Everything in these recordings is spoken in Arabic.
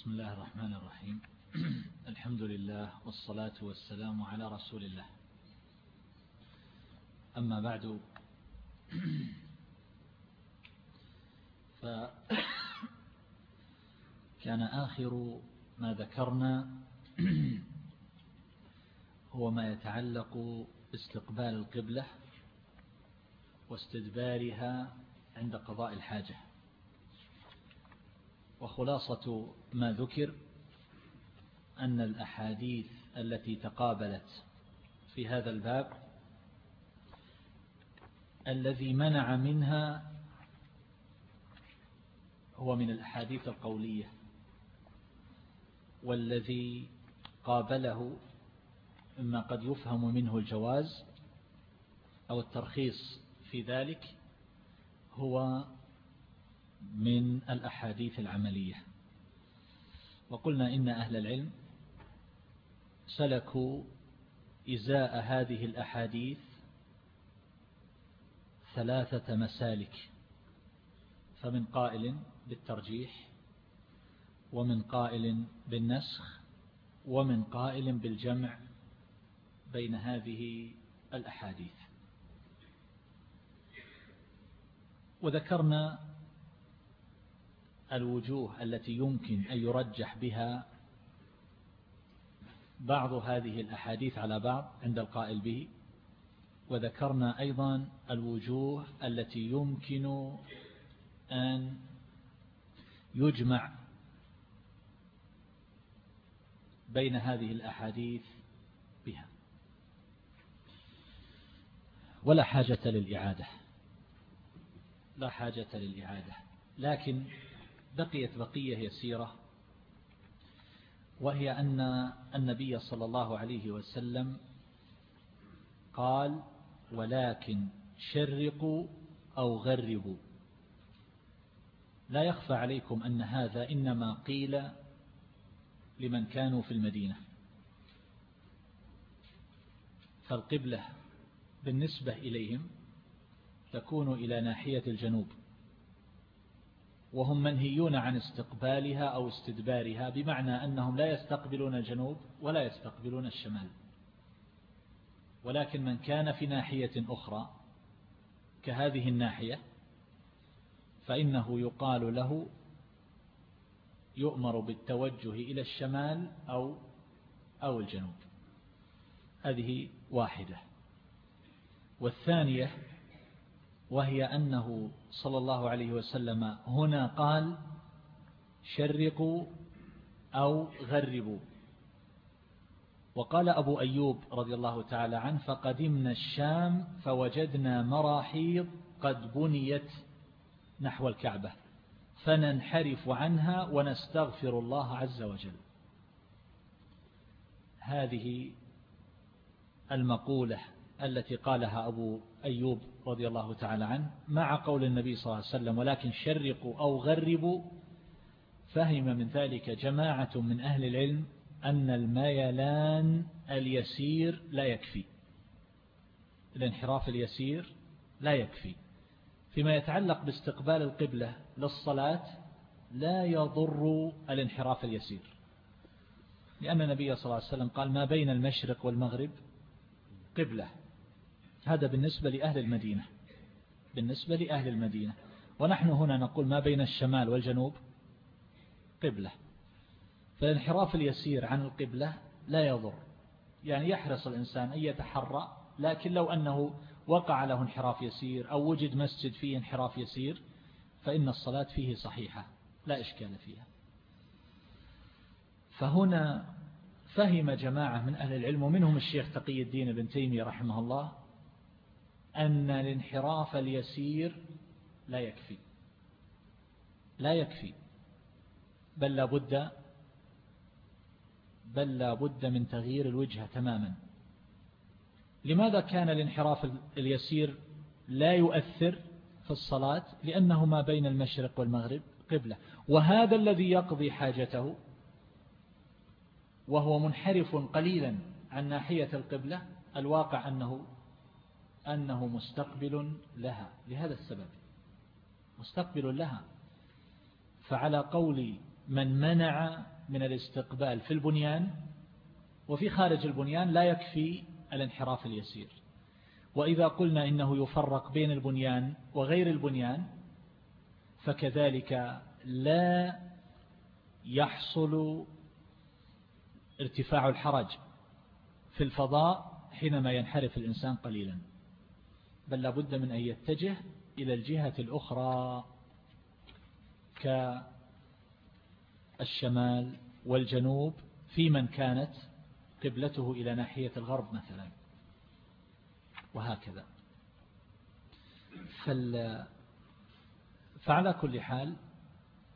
بسم الله الرحمن الرحيم. الحمد لله والصلاة والسلام على رسول الله. أما بعد فكان آخر ما ذكرنا هو ما يتعلق باستقبال القبلة واستدبارها عند قضاء الحاجة. وخلاصة ما ذكر أن الأحاديث التي تقابلت في هذا الباب الذي منع منها هو من الأحاديث القولية والذي قابله مما قد يفهم منه الجواز أو الترخيص في ذلك هو من الأحاديث العملية. وقلنا إن أهل العلم سلكوا إزاء هذه الأحاديث ثلاثة مسالك فمن قائل بالترجيح ومن قائل بالنسخ ومن قائل بالجمع بين هذه الأحاديث. وذكرنا الوجوه التي يمكن أن يرجح بها بعض هذه الأحاديث على بعض عند القائل به وذكرنا أيضا الوجوه التي يمكن أن يجمع بين هذه الأحاديث بها. ولا حاجة للإعادة. لا حاجة للإعادة. لكن بقيت بقية يسيرة وهي أن النبي صلى الله عليه وسلم قال ولكن شرقوا أو غربوا. لا يخفى عليكم أن هذا إنما قيل لمن كانوا في المدينة. فالقبلة بالنسبة إليهم تكون إلى ناحية الجنوب. وهم منهيون عن استقبالها أو استدبارها بمعنى أنهم لا يستقبلون الجنوب ولا يستقبلون الشمال. ولكن من كان في ناحية أخرى كهذه الناحية فإنه يقال له يؤمر بالتوجه إلى الشمال أو أو الجنوب. هذه واحدة. والثانية وهي أنه صلى الله عليه وسلم هنا قال شرقوا أو غربوا. وقال أبو أيوب رضي الله تعالى عنه فقدمنا الشام فوجدنا مراحيض قد بنيت نحو الكعبة فننحرف عنها ونستغفر الله عز وجل. هذه المقولة التي قالها أبو أيوب رضي الله تعالى عنه مع قول النبي صلى الله عليه وسلم ولكن شرقوا أو غربوا فهم من ذلك جماعة من أهل العلم أن الميلان اليسير لا يكفي. الانحراف اليسير لا يكفي. فيما يتعلق باستقبال القبلة للصلاة لا يضر الانحراف اليسير. لأن النبي صلى الله عليه وسلم قال ما بين المشرق والمغرب قبلة. هذا بالنسبة لأهل المدينة. بالنسبة لأهل المدينة. ونحن هنا نقول ما بين الشمال والجنوب؟ قبلة. فالانحراف اليسير عن القبلة لا يضر. يعني يحرص الإنسان أن يتحرى لكن لو أنه وقع له انحراف يسير أو وجد مسجد فيه انحراف يسير فإن الصلاة فيه صحيحة. لا إشكال فيها. فهنا فهم جماعة من أهل العلم ومنهم الشيخ تقي الدين بن تيمية رحمه الله أن الانحراف اليسير لا يكفي. لا يكفي. بل لابد بل لابد من تغيير الوجهة تماما. لماذا كان الانحراف اليسير لا يؤثر في الصلاة؟ لأنه ما بين المشرق والمغرب قبلة. وهذا الذي يقضي حاجته وهو منحرف قليلا عن ناحية القبلة الواقع أنه أنه مستقبل لها. لهذا السبب. مستقبل لها. فعلى قول من منع من الاستقبال في البنيان وفي خارج البنيان لا يكفي الانحراف اليسير. وإذا قلنا إنه يفرق بين البنيان وغير البنيان فكذلك لا يحصل ارتفاع الحرج في الفضاء حينما ينحرف الإنسان قليلا. بل لابد من أن يتجه إلى الجهة الأخرى كالشمال والجنوب في من كانت قبلته إلى ناحية الغرب مثلا. وهكذا. فال فعلى كل حال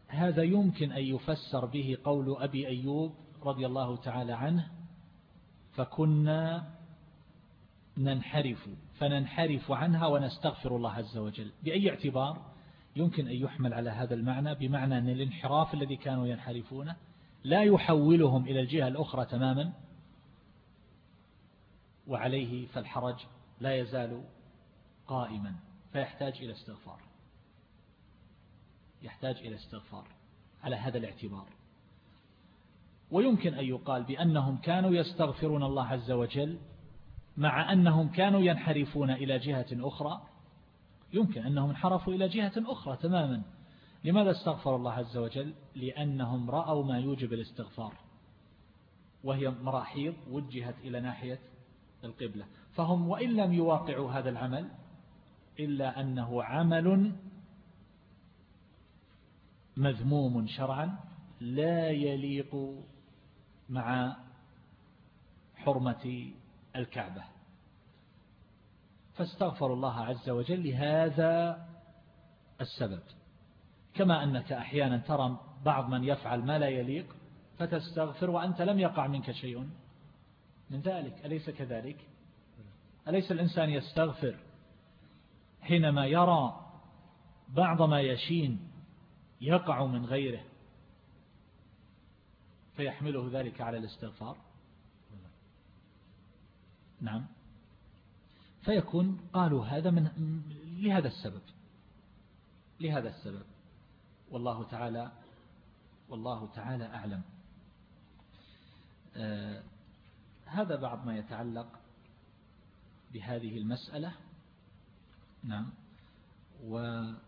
هذا يمكن أن يفسر به قول أبي أيوب رضي الله تعالى عنه فكنا ننحرف فننحرف عنها ونستغفر الله عز وجل. بأي اعتبار؟ يمكن أن يحمل على هذا المعنى بمعنى أن الانحراف الذي كانوا ينحرفونه لا يحولهم إلى الجهة الأخرى تماما وعليه فالحرج لا يزال قائما فيحتاج إلى استغفار. يحتاج إلى استغفار على هذا الاعتبار. ويمكن أن يقال بأنهم كانوا يستغفرون الله عز وجل مع أنهم كانوا ينحرفون إلى جهة أخرى. يمكن أنهم انحرفوا إلى جهة أخرى تماما. لماذا استغفر الله عز وجل؟ لأنهم رأوا ما يوجب الاستغفار وهي مراحيض وجهت إلى ناحية القبلة. فهم وإن لم يواقعوا هذا العمل إلا أنه عمل مذموم شرعا لا يليق مع حرمة الكعبة. فاستغفر الله عز وجل لهذا السبب. كما أنك أحيانا ترى بعض من يفعل ما لا يليق فتستغفر وأنت لم يقع منك شيء. من ذلك أليس كذلك؟ أليس الإنسان يستغفر حينما يرى بعض ما يشين يقع من غيره فيحمله ذلك على الاستغفار؟ نعم. فيكون قالوا هذا من لهذا السبب. لهذا السبب. والله تعالى والله تعالى أعلم. آه هذا بعض ما يتعلق بهذه المسألة. نعم. وننتقل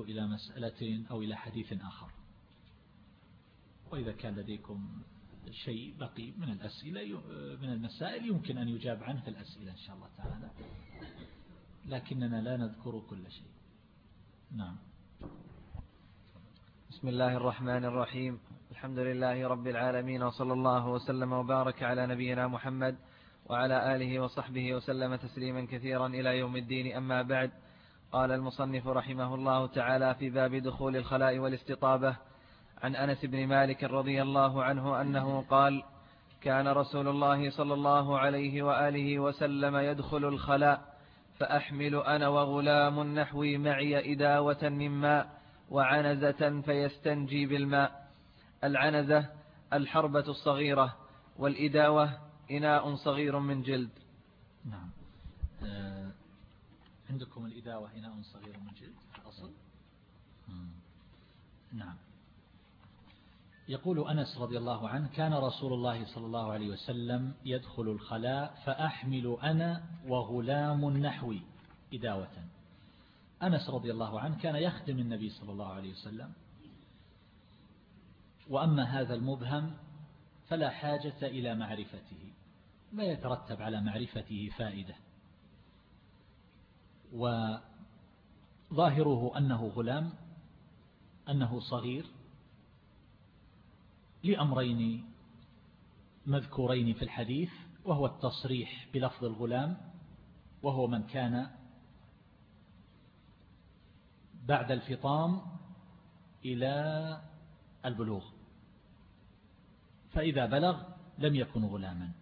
إلى مسألة أو إلى حديث آخر. وإذا كان لديكم شيء بقي من الأسئلة من المسائل يمكن أن يجاب عنه في الأسئلة إن شاء الله تعالى. لكننا لا نذكر كل شيء. نعم. بسم الله الرحمن الرحيم. الحمد لله رب العالمين وصلى الله وسلم وبارك على نبينا محمد وعلى آله وصحبه وسلم تسليما كثيرا إلى يوم الدين. أما بعد قال المصنف رحمه الله تعالى في باب دخول الخلاء والاستطابة عن أنس بن مالك رضي الله عنه أنه قال كان رسول الله صلى الله عليه وآله وسلم يدخل الخلاء فأحمل أنا وغلام نحوي معي إداوة من ماء وعنزة فيستنجي بالماء. العنزة الحربة الصغيرة والإداوة إناء صغير من جلد. نعم. آه عندكم الإداوة إناء صغير من جلد أصل نعم. يقول أنس رضي الله عنه كان رسول الله صلى الله عليه وسلم يدخل الخلاء فأحمل أنا وغلام نحوي إداوة. أنس رضي الله عنه كان يخدم النبي صلى الله عليه وسلم. وأما هذا المبهم فلا حاجة إلى معرفته ما يترتب على معرفته فائدة. وظاهره أنه غلام أنه صغير لأمرين مذكورين في الحديث وهو التصريح بلفظ الغلام وهو من كان بعد الفطام إلى البلوغ. فإذا بلغ لم يكن غلاما.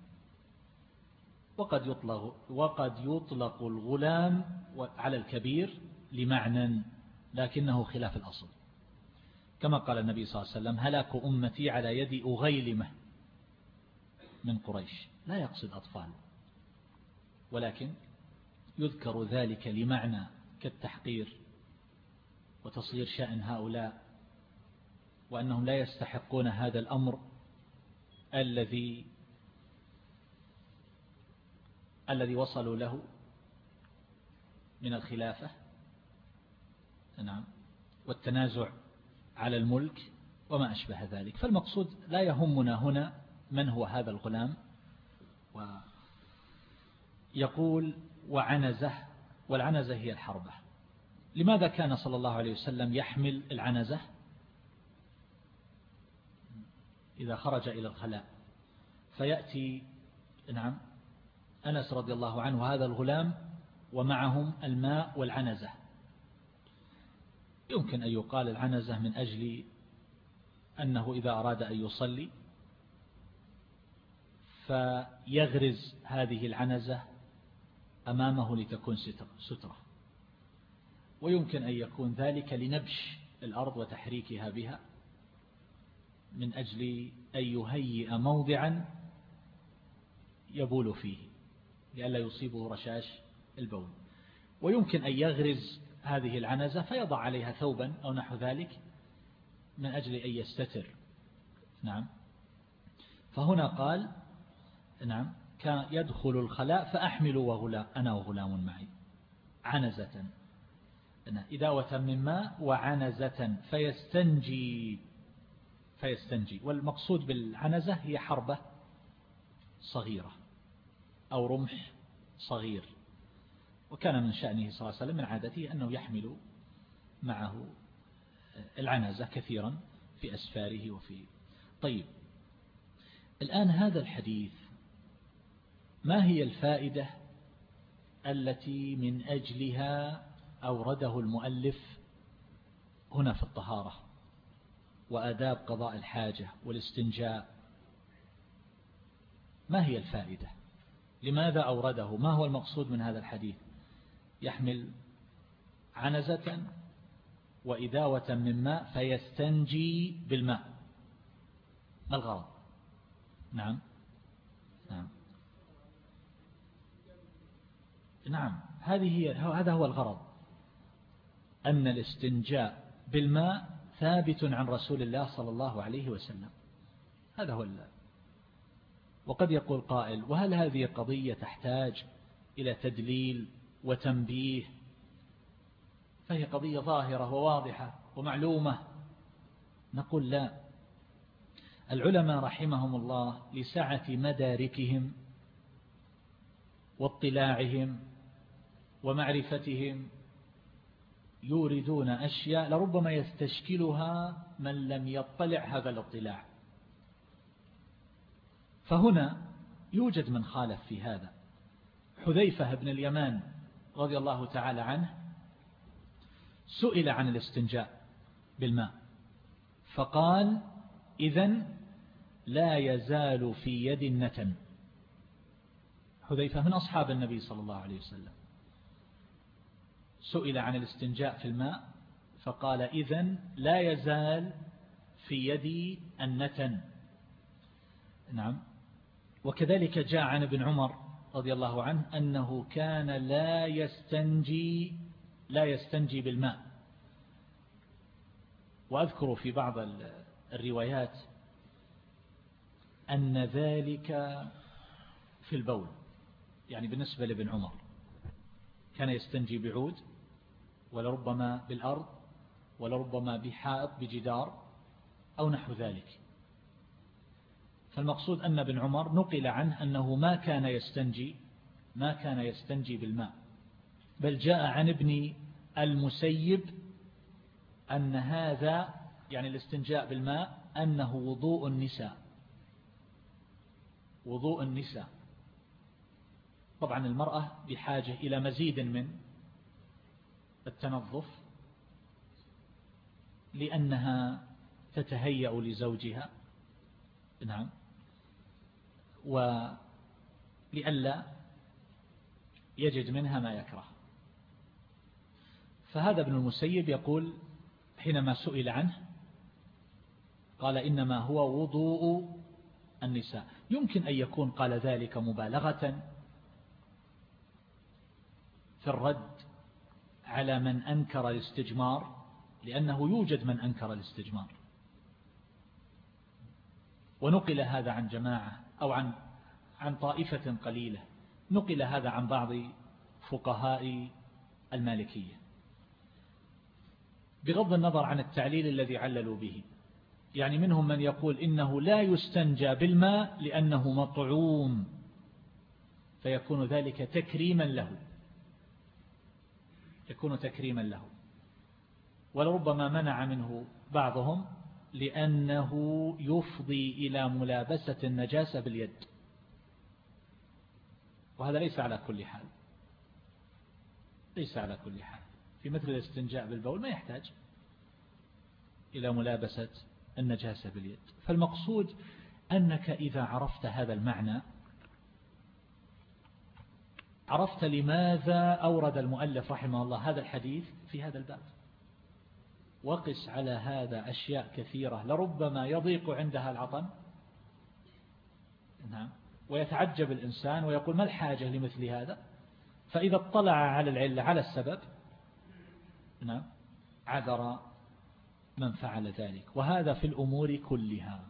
وقد يطلق, وقد يطلق الغلام على الكبير لمعنى لكنه خلاف الأصل. كما قال النبي صلى الله عليه وسلم هلاك أمتي على يد أغيلمة من قريش. لا يقصد أطفال ولكن يذكر ذلك لمعنى كالتحقير وتصغير شأن هؤلاء وأنهم لا يستحقون هذا الأمر الذي الذي وصلوا له من الخلافة. نعم. والتنازع على الملك وما أشبه ذلك. فالمقصود لا يهمنا هنا من هو هذا الغلام. ويقول وعنزة والعنزة هي الحربة. لماذا كان صلى الله عليه وسلم يحمل العنزة؟ إذا خرج إلى الخلاء. فيأتي نعم أنس رضي الله عنه هذا الغلام ومعهم الماء والعنزة. يمكن أن يقال العنزة من أجل أنه إذا أراد أن يصلي فيغرز هذه العنزة أمامه لتكون سترة. ويمكن أن يكون ذلك لنبش الأرض وتحريكها بها من أجل أن يهيئ موضعا يبول فيه لئلا يصيبه رشاش البول. ويمكن أن يغرز هذه العنزة فيضع عليها ثوبا أو نحو ذلك من أجل أن يستتر. نعم. فهنا قال نعم كان يدخل الخلاء فأحمل وغلام أنا وغلام معي. عنزة. إداوة من ماء وعنزة فيستنجي. فيستنجي. والمقصود بالعنزة هي حربة صغيرة أو رمح صغير. وكان من شأنه صلى الله عليه وسلم من عادته أنه يحمل معه العنزة كثيرا في أسفاره وفي طيب. الآن هذا الحديث ما هي الفائدة التي من أجلها أورده المؤلف هنا في الطهارة وآداب قضاء الحاجة والاستنجاء؟ ما هي الفائدة؟ لماذا أورده؟ ما هو المقصود من هذا الحديث؟ يحمل عنزة وإداوة من ماء فيستنجي بالماء. ما الغرض؟ نعم. نعم. نعم. هذه هي هذا هو الغرض. أن الاستنجاء بالماء ثابت عن رسول الله صلى الله عليه وسلم. هذا هو الله وقد يقول قائل وهل هذه قضية تحتاج إلى تدليل وتنبيه فهي قضية ظاهرة وواضحة ومعلومة. نقول لا. العلماء رحمهم الله لسعة مداركهم واطلاعهم ومعرفتهم يوردون أشياء لربما يستشكلها من لم يطلع هذا الاطلاع. فهنا يوجد من خالف في هذا. حذيفة بن اليمان رضي الله تعالى عنه سئل عن الاستنجاء بالماء فقال إذن لا يزال في يد النتن. حذيفة من أصحاب النبي صلى الله عليه وسلم. سئل عن الاستنجاء في الماء فقال إذن لا يزال في يدي النتن. نعم. وكذلك جاء عن ابن عمر رضي الله عنه أنه كان لا يستنجي لا يستنجي بالماء. وأذكر في بعض الروايات أن ذلك في البول يعني بالنسبة لابن عمر. كان يستنجي بعود ولربما بالأرض ولربما بحائط بجدار أو نحو ذلك. فالمقصود أن ابن عمر نقل عنه أنه ما كان يستنجي ما كان يستنجي بالماء بل جاء عن ابن المسيب أن هذا يعني الاستنجاء بالماء أنه وضوء النساء وضوء النساء. طبعا المرأة بحاجة إلى مزيد من التنظف لأنها تتهيأ لزوجها. نعم. ولئلا يجد منها ما يكره. فهذا ابن المسيب يقول حينما سئل عنه قال إنما هو وضوء النساء. يمكن أن يكون قال ذلك مبالغة في الرد على من أنكر الاستجمار لأنه يوجد من أنكر الاستجمار. ونقل هذا عن جماعة أو عن عن طائفة قليلة. نقل هذا عن بعض فقهاء المالكية. بغض النظر عن التعليل الذي عللوا به. يعني منهم من يقول إنه لا يستنجى بالماء لأنه مطعوم. فيكون ذلك تكريما له. يكون تكريما له. ولربما منع منه بعضهم لأنه يفضي إلى ملابسة النجاسة باليد. وهذا ليس على كل حال. ليس على كل حال. في مثل الاستنجاء بالبول ما يحتاج إلى ملابسة النجاسة باليد. فالمقصود أنك إذا عرفت هذا المعنى عرفت لماذا أورد المؤلف رحمه الله هذا الحديث في هذا الباب. وقس على هذا أشياء كثيرة لربما يضيق عندها العطن. نعم. ويتعجب الإنسان ويقول ما الحاجة لمثل هذا؟ فإذا اطلع على العلة على السبب نعم عذر من فعل ذلك. وهذا في الأمور كلها.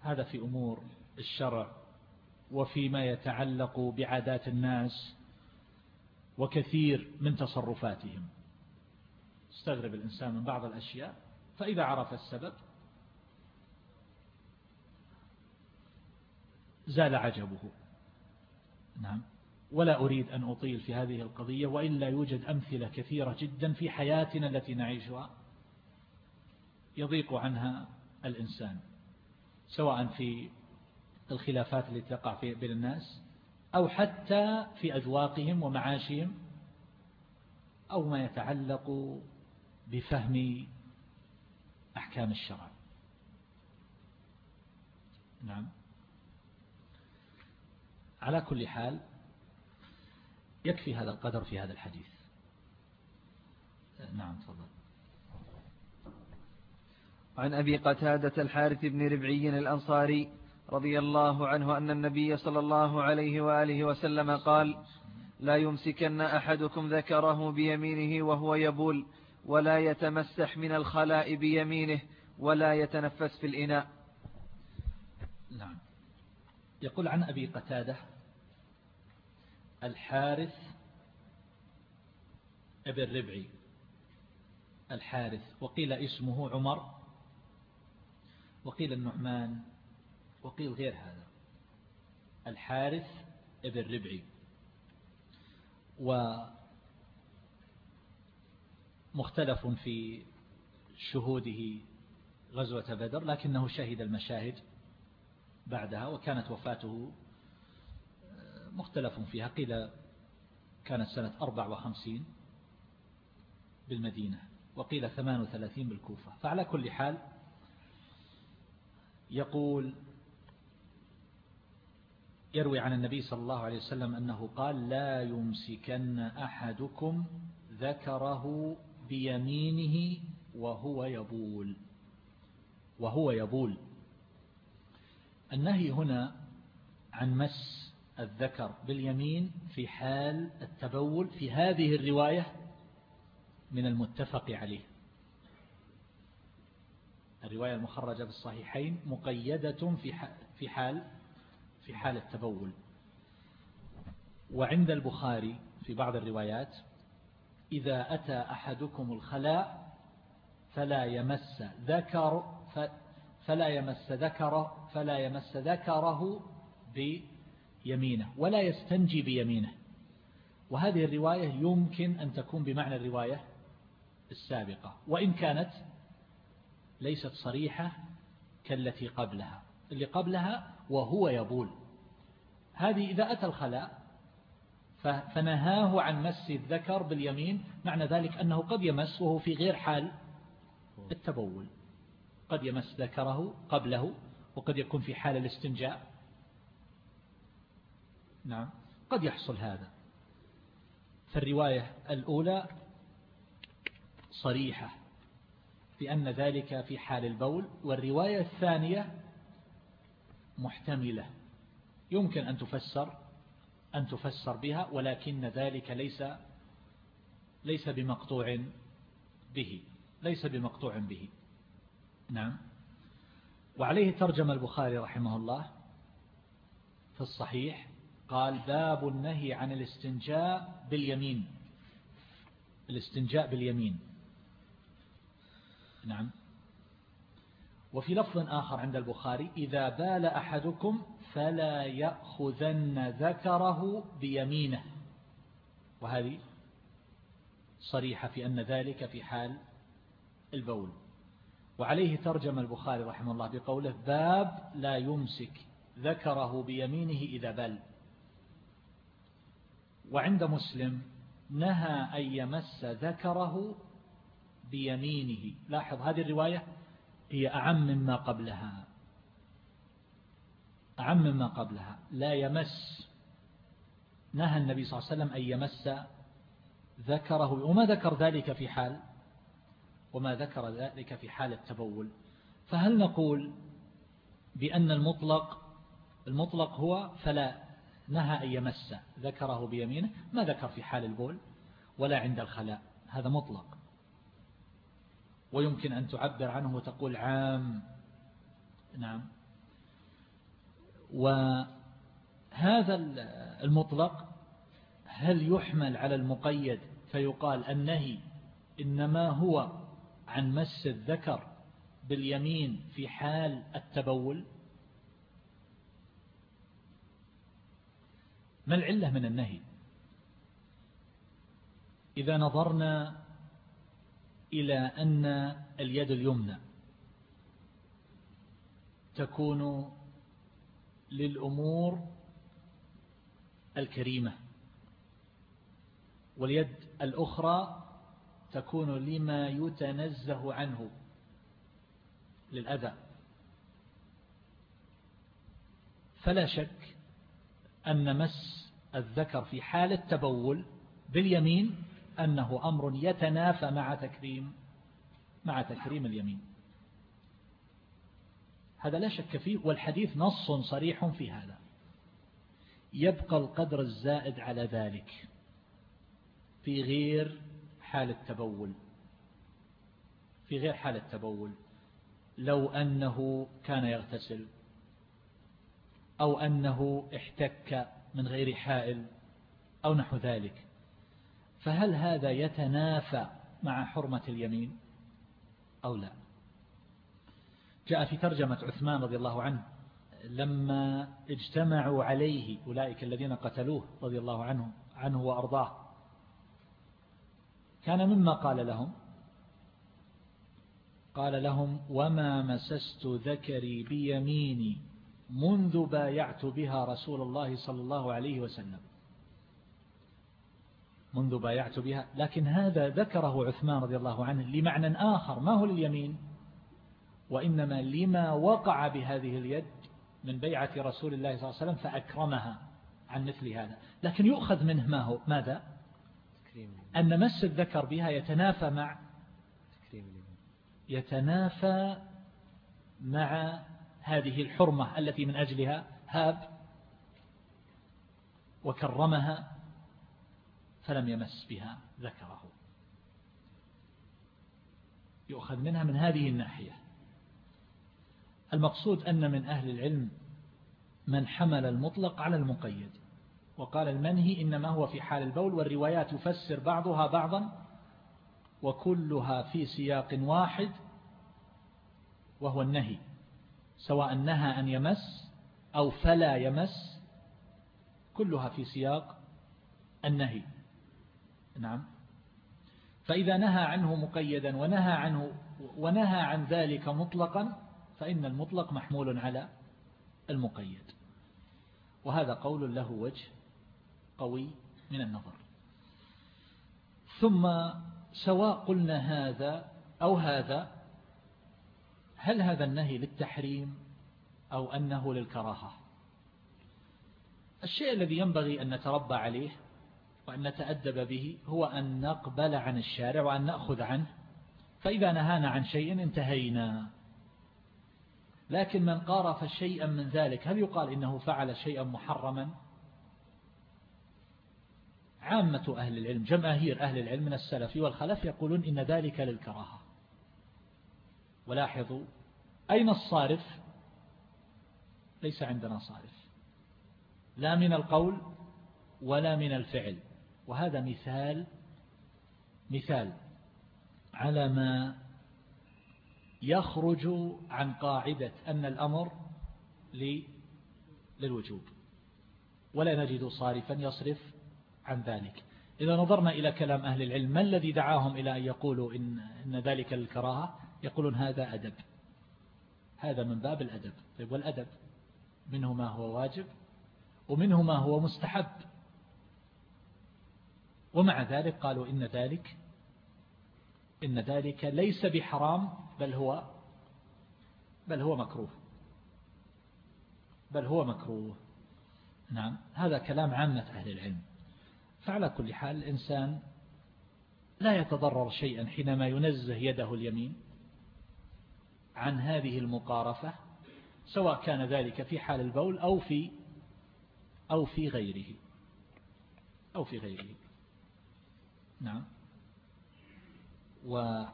هذا في أمور الشرع وفيما يتعلق بعادات الناس وكثير من تصرفاتهم. استغرب الإنسان من بعض الأشياء فإذا عرف السبب زال عجبه. نعم. ولا أريد أن أطيل في هذه القضية وإلا يوجد أمثلة كثيرة جدا في حياتنا التي نعيشها يضيق عنها الإنسان سواء في الخلافات التي تقع بين الناس أو حتى في أذواقهم ومعاشهم أو ما يتعلق بفهم أحكام الشرع. نعم. على كل حال يكفي هذا القدر في هذا الحديث. نعم تفضل. عن أبي قتادة الحارث بن ربعي الأنصاري رضي الله عنه أن النبي صلى الله عليه وآله وسلم قال لا يمسكن أحدكم ذكره بيمينه وهو يبول ولا يتمسح من الخلاء بيمينه ولا يتنفس في الإناء. نعم. يقول عن أبي قتادة الحارث ابن ربعي. الحارث. وقيل اسمه عمر. وقيل النعمان. وقيل غير هذا. الحارث ابن ربعي. ومختلف في شهوده غزوة بدر لكنه شهد المشاهد بعدها وكانت وفاته مختلف فيها. قيل كانت سنة 54 بالمدينة وقيل 38 بالكوفة. فعلى كل حال يقول يروي عن النبي صلى الله عليه وسلم أنه قال لا يمسكن أحدكم ذكره بيمينه وهو يبول وهو يبول. النهي هنا عن مس الذكر باليمين في حال التبول في هذه الرواية من المتفق عليه. الرواية المخرجة بالصحيحين مقيدة في حال في حال التبول. وعند البخاري في بعض الروايات إذا أتى أحدكم الخلاء فلا يمس ذكر فلا يمس ذكره فلا يمس ذكره بيمينه ولا يستنجي بيمينه. وهذه الرواية يمكن أن تكون بمعنى الرواية السابقة وإن كانت ليست صريحة كالتي قبلها. اللي قبلها وهو يبول. هذه إذا أتى الخلاء فنهاه عن مس الذكر باليمين معنى ذلك أنه قد يمس وهو في غير حال التبول. قد يمس ذكره قبله وقد يكون في حال الاستنجاء. نعم قد يحصل هذا. فالرواية الأولى صريحة بأن ذلك في حال البول والرواية الثانية محتملة. يمكن أن تفسر أن تفسر بها ولكن ذلك ليس ليس بمقطوع به ليس بمقطوع به. نعم. وعليه ترجم البخاري رحمه الله في الصحيح قال باب النهي عن الاستنجاء باليمين. الاستنجاء باليمين. نعم. وفي لفظ آخر عند البخاري إذا بال أحدكم فلا يأخذن ذكره بيمينه. وهذه صريحة في أن ذلك في حال البول. وعليه ترجم البخاري رحمه الله بقوله باب لا يمسك ذكره بيمينه إذا بل. وعند مسلم نهى أن يمس ذكره بيمينه. لاحظ هذه الرواية؟ هي أعم مما قبلها. أعم مما قبلها. لا يمس. نهى النبي صلى الله عليه وسلم أن يمس ذكره. وما ذكر ذلك في حال وما ذكر ذلك في حال التبول. فهل نقول بأن المطلق المطلق هو فلا نهى أن يمس ذكره بيمينه؟ ما ذكر في حال البول ولا عند الخلاء. هذا مطلق. ويمكن أن تعبر عنه وتقول عام. نعم. وهذا المطلق هل يحمل على المقيد فيقال النهي إنما هو عن مس الذكر باليمين في حال التبول؟ ما العلة من النهي؟ إذا نظرنا إلى أن اليد اليمنى تكون للأمور الكريمة واليد الأخرى تكون لما يتنزه عنه للأذى. فلا شك أن مس الذكر في حال التبول باليمين أنه أمر يتنافى مع تكريم مع تكريم اليمين. هذا لا شك فيه والحديث نص صريح في هذا. يبقى القدر الزائد على ذلك في غير حال التبول. في غير حال التبول. لو أنه كان يغتسل أو أنه احتك من غير حائل أو نحو ذلك. فهل هذا يتنافى مع حرمة اليمين أو لا؟ جاء في ترجمة عثمان رضي الله عنه لما اجتمعوا عليه أولئك الذين قتلوه رضي الله عنه عنه وأرضاه كان مما قال لهم؟ قال لهم وما مسست ذكري بيميني منذ بايعت بها رسول الله صلى الله عليه وسلم. منذ بايعت بها. لكن هذا ذكره عثمان رضي الله عنه لمعنى آخر. ما هو لليمين؟ وإنما لما وقع بهذه اليد من بيعة رسول الله صلى الله عليه وسلم فأكرمها عن مثل هذا. لكن يؤخذ منه ما هو؟ ماذا؟ أن مس الذكر بها يتنافى مع يتنافى مع هذه الحرمة التي من أجلها هاب وكرمها فلم يمس بها ذكره. يؤخذ منها من هذه الناحية. المقصود أن من أهل العلم من حمل المطلق على المقيد. وقال المنهي إنما هو في حال البول والروايات يفسر بعضها بعضا وكلها في سياق واحد وهو النهي. سواء نهى أن يمس أو فلا يمس كلها في سياق النهي. نعم. فإذا نهى عنه مقيدا ونهى عنه ونهى عن ذلك مطلقا فإن المطلق محمول على المقيد. وهذا قول له وجه قوي من النظر. ثم سواء قلنا هذا أو هذا هل هذا النهي للتحريم أو أنه للكراهة؟ الشيء الذي ينبغي أن نتربى عليه وأن نتأدب به هو أن نقبل عن الشارع وأن نأخذ عنه. فإذا نهانا عن شيء انتهينا. لكن من قارف شيئا من ذلك هل يقال إنه فعل شيئا محرما؟ عامة أهل العلم جماهير أهل العلم من السلف والخلف يقولون إن ذلك للكراهة. ولاحظوا أين الصارف؟ ليس عندنا صارف. لا من القول ولا من الفعل. وهذا مثال مثال على ما يخرج عن قاعدة أن الأمر للوجوب ولا نجد صارفا يصرف عن ذلك. إذا نظرنا إلى كلام أهل العلم ما الذي دعاهم إلى أن يقولوا إن, إن ذلك الكراهة؟ يقولون هذا أدب. هذا من باب الأدب. طيب والأدب؟ منه ما هو واجب ومنه ما هو مستحب. ومع ذلك قالوا إن ذلك إن ذلك ليس بحرام بل هو بل هو مكروه. بل هو مكروه. نعم هذا كلام عامة أهل العلم. فعلى كل حال الإنسان لا يتضرر شيئا حينما ينزه يده اليمين عن هذه المقارفة سواء كان ذلك في حال البول أو في أو في غيره أو في غيره. نعم. و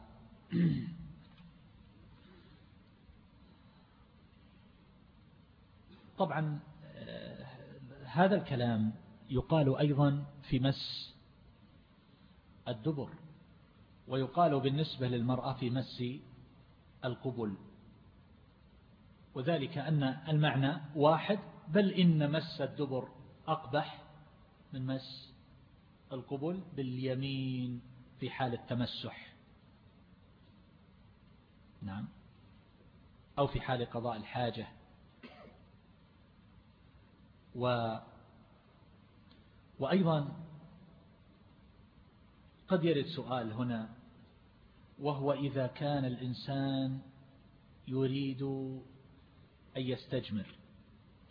طبعا آه، هذا الكلام يقال أيضا في مس الدبر ويقال بالنسبة للمرأة في مس القبل. وذلك أن المعنى واحد بل إن مس الدبر أقبح من مس القبل باليمين في حال التمسح. نعم. أو في حال قضاء الحاجة. و وأيضا قد يرد سؤال هنا وهو إذا كان الإنسان يريد أن يستجمر.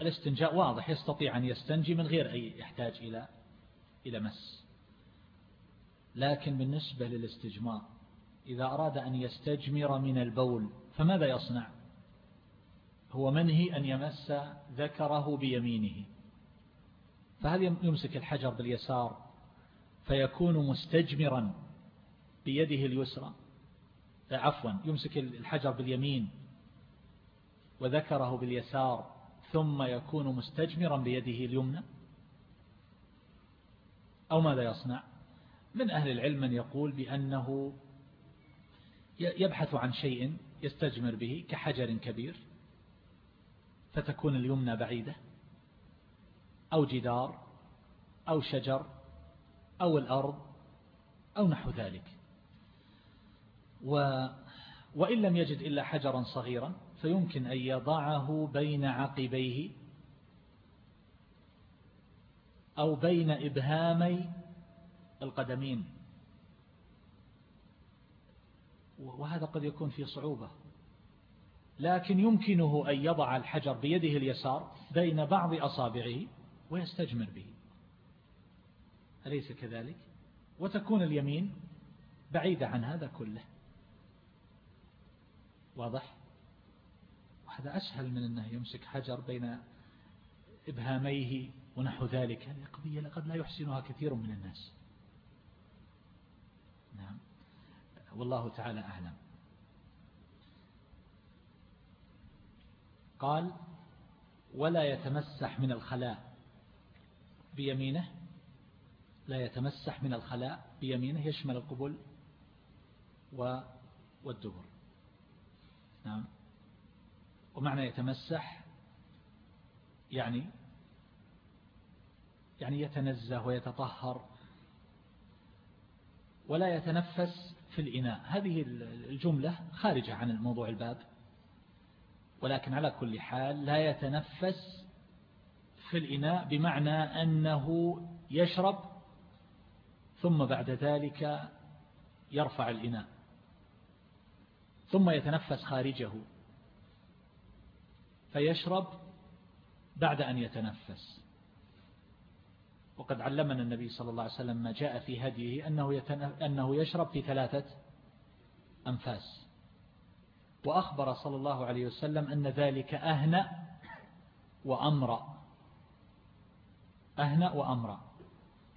الاستنجاء واضح يستطيع أن يستنجي من غير أن يحتاج إلى إلى مس. لكن بالنسبة للاستجمار إذا أراد أن يستجمر من البول فماذا يصنع؟ هو منهي أن يمس ذكره بيمينه. فهل يمسك الحجر باليسار فيكون مستجمرا بيده اليسرى؟ عفوا يمسك الحجر باليمين وذكره باليسار ثم يكون مستجمرا بيده اليمنى؟ أو ماذا يصنع؟ من أهل العلم من يقول بأنه يبحث عن شيء يستجمر به كحجر كبير فتكون اليمنى بعيدة أو جدار أو شجر أو الأرض أو نحو ذلك. و وإن لم يجد إلا حجرا صغيرا فيمكن أن يضعه بين عقبيه أو بين إبهامي القدمين. وهذا قد يكون في صعوبة. لكن يمكنه أن يضع الحجر بيده اليسار بين بعض أصابعه ويستجمر به. أليس كذلك؟ وتكون اليمين بعيدة عن هذا كله. واضح؟ وهذا أسهل من أنه يمسك حجر بين إبهاميه ونحو ذلك. هذه قضية قد لا يحسنها كثير من الناس نعم والله تعالى أعلم. قال ولا يتمسح من الخلاء بيمينه لا يتمسح من الخلاء بيمينه يشمل القبل والدبر. نعم. ومعنى يتمسح يعني يعني يتنزه ويتطهر. ولا يتنفس في الإناء. هذه الجملة خارجة عن الموضوع الباب ولكن على كل حال لا يتنفس في الإناء بمعنى أنه يشرب ثم بعد ذلك يرفع الإناء ثم يتنفس خارجه فيشرب بعد أن يتنفس. وقد علمنا النبي صلى الله عليه وسلم ما جاء في هديه أنه, أنه يشرب في ثلاثة أنفاس. وأخبر صلى الله عليه وسلم أن ذلك أهنأ وأمر أهنأ وأمر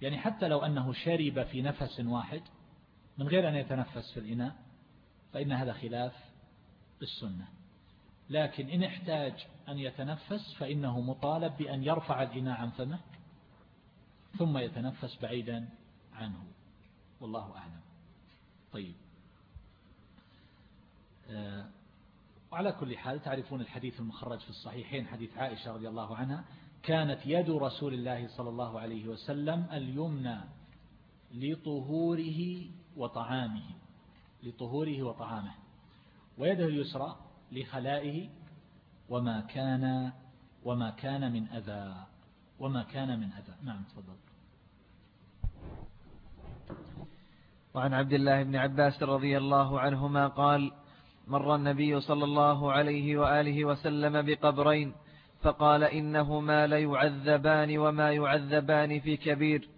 يعني حتى لو أنه شرب في نفس واحد من غير أن يتنفس في الإناء فإن هذا خلاف السنة لكن إن احتاج أن يتنفس فإنه مطالب بأن يرفع الإناء عن فمه. ثم يتنفس بعيدا عنه. والله أعلم. طيب. آه، وعلى كل حال تعرفون الحديث المخرج في الصحيحين حديث عائشة رضي الله عنها كانت يد رسول الله صلى الله عليه وسلم اليمنى لطهوره وطعامه لطهوره وطعامه ويده اليسرى لخلائه وما كان وما كان من أذى. وما كان من أذى نعم تفضل. وعن عبد الله بن عباس رضي الله عنهما قال مر النبي صلى الله عليه وآله وسلم بقبرين فقال إنهما ليعذبان وما يعذبان في كبير.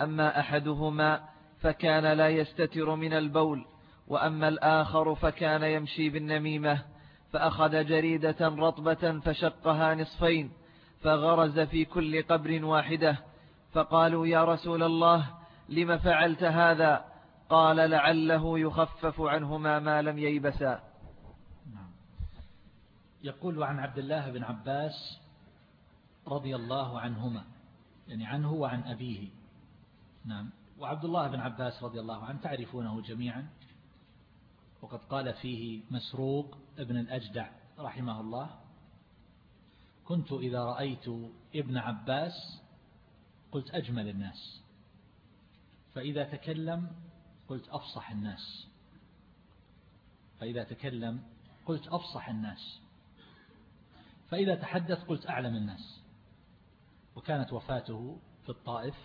أما أحدهما فكان لا يستتر من البول وأما الآخر فكان يمشي بالنميمة فأخذ جريدة رطبة فشقها نصفين. فغرز في كل قبر واحدة فقالوا يا رسول الله لم فعلت هذا؟ قال لعله يخفف عنهما ما لم ييبسا. نعم. يقول عن عبد الله بن عباس رضي الله عنهما يعني عنه وعن أبيه. نعم. وعبد الله بن عباس رضي الله عنه تعرفونه جميعا. وقد قال فيه مسروق ابن الأجدع رحمه الله. كنت إذا رأيت ابن عباس قلت أجمل الناس فإذا تكلم قلت أفصح الناس فإذا تكلم قلت أفصح الناس فإذا تحدث قلت أعلم الناس. وكانت وفاته في الطائف